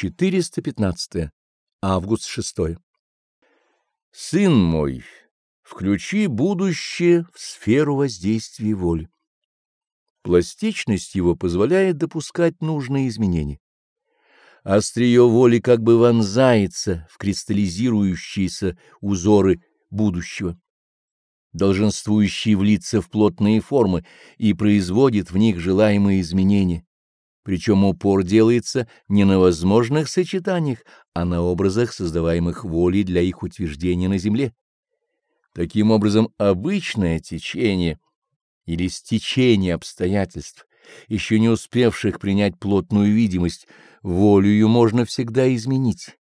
415. Август 6. Сын мой, включи будущее в сферу воздействия воли. Пластичность его позволяет допускать нужные изменения. Острие воли как бы вонзается в кристаллизирующиеся узоры будущего, долженствующие влиться в плотные формы и производит в них желаемые изменения. Причем упор делается не на возможных сочетаниях, а на образах, создаваемых волей для их утверждения на земле. Таким образом, обычное течение или стечение обстоятельств, еще не успевших принять плотную видимость, волею можно всегда изменить,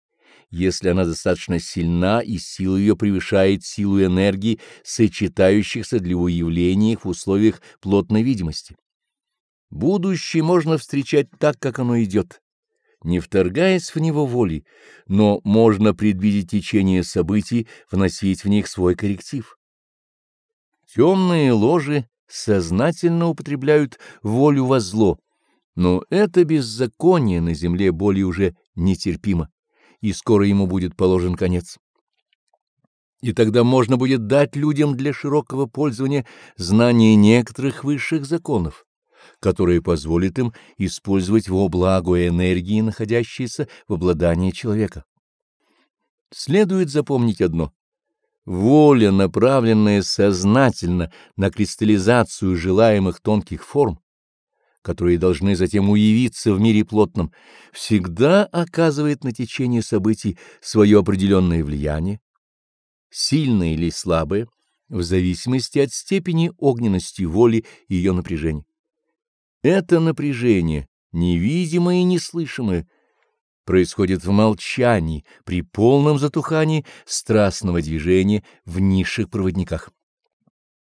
если она достаточно сильна и сила ее превышает силу энергии, сочетающихся для уявления в условиях плотной видимости. Будущее можно встречать так, как оно идет, не вторгаясь в него волей, но можно предвидеть течение событий, вносить в них свой корректив. Темные ложи сознательно употребляют волю во зло, но это беззаконие на земле более уже нетерпимо, и скоро ему будет положен конец. И тогда можно будет дать людям для широкого пользования знание некоторых высших законов, которые позволят им использовать во благо энергии, находящиеся в обладании человека. Следует запомнить одно. Воля, направленная сознательно на кристаллизацию желаемых тонких форм, которые должны затем уявиться в мире плотном, всегда оказывает на течение событий свое определенное влияние, сильное или слабое, в зависимости от степени огненности воли и ее напряжения. Это напряжение, невидимое и неслышимое, происходит в молчании, при полном затухании страстного движения в низших проводниках.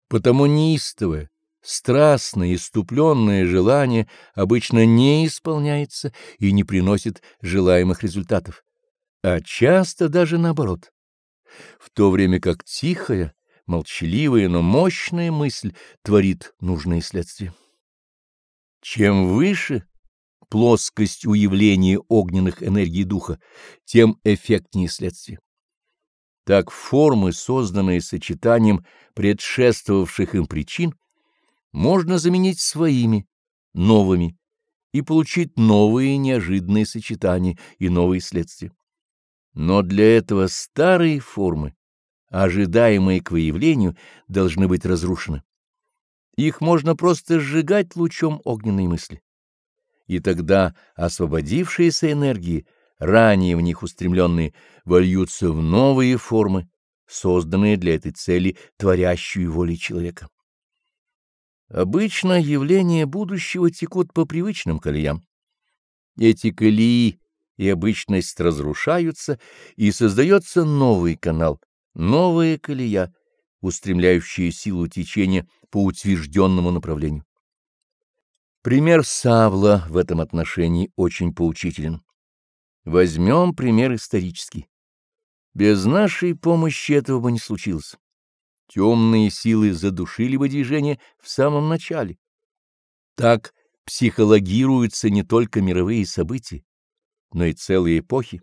Потому неистовое, страстное, иступленное желание обычно не исполняется и не приносит желаемых результатов, а часто даже наоборот. В то время как тихая, молчаливая, но мощная мысль творит нужные следствия. Чем выше плоскость уявления огненных энергий духа, тем эффектнее следствие. Так формы, созданные сочетанием предшествовавших им причин, можно заменить своими, новыми, и получить новые неожиданные сочетания и новые следствия. Но для этого старые формы, ожидаемые к выявлению, должны быть разрушены. Их можно просто сжигать лучом огненной мысли. И тогда освободившиеся энергии, ранее в них устремленные, вольются в новые формы, созданные для этой цели творящую волей человека. Обычно явления будущего текут по привычным колеям. Эти колеи и обычность разрушаются, и создается новый канал, новая колея, устремляющая силу течения по утвержденному направлению. Пример Савла в этом отношении очень поучителен. Возьмем пример исторический. Без нашей помощи этого бы не случилось. Темные силы задушили бы движение в самом начале. Так психологируются не только мировые события, но и целые эпохи.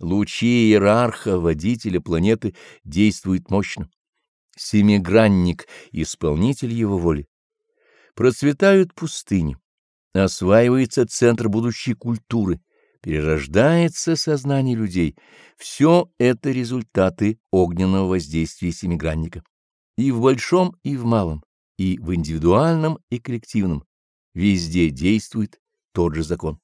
Лучи иерарха, водителя планеты, действуют мощно семигранник, исполнитель его воли. Процветают пустыни, осваивается центр будущей культуры, перерождается сознание людей. Все это результаты огненного воздействия семигранника. И в большом, и в малом, и в индивидуальном, и коллективном. Везде действует тот же закон.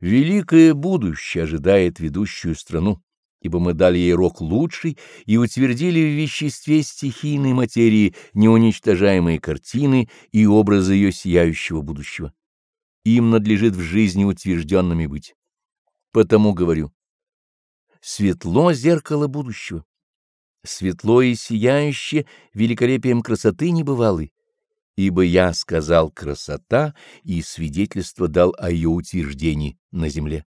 Великое будущее ожидает ведущую страну ибо мы дали ей рок лучший и утвердили в веществе стихийной материи неуничтожаемые картины и образы ее сияющего будущего. Им надлежит в жизни утвержденными быть. Потому говорю, светло зеркало будущего, светло и сияющее великолепием красоты небывалой, ибо я сказал красота и свидетельство дал о ее утверждении на земле.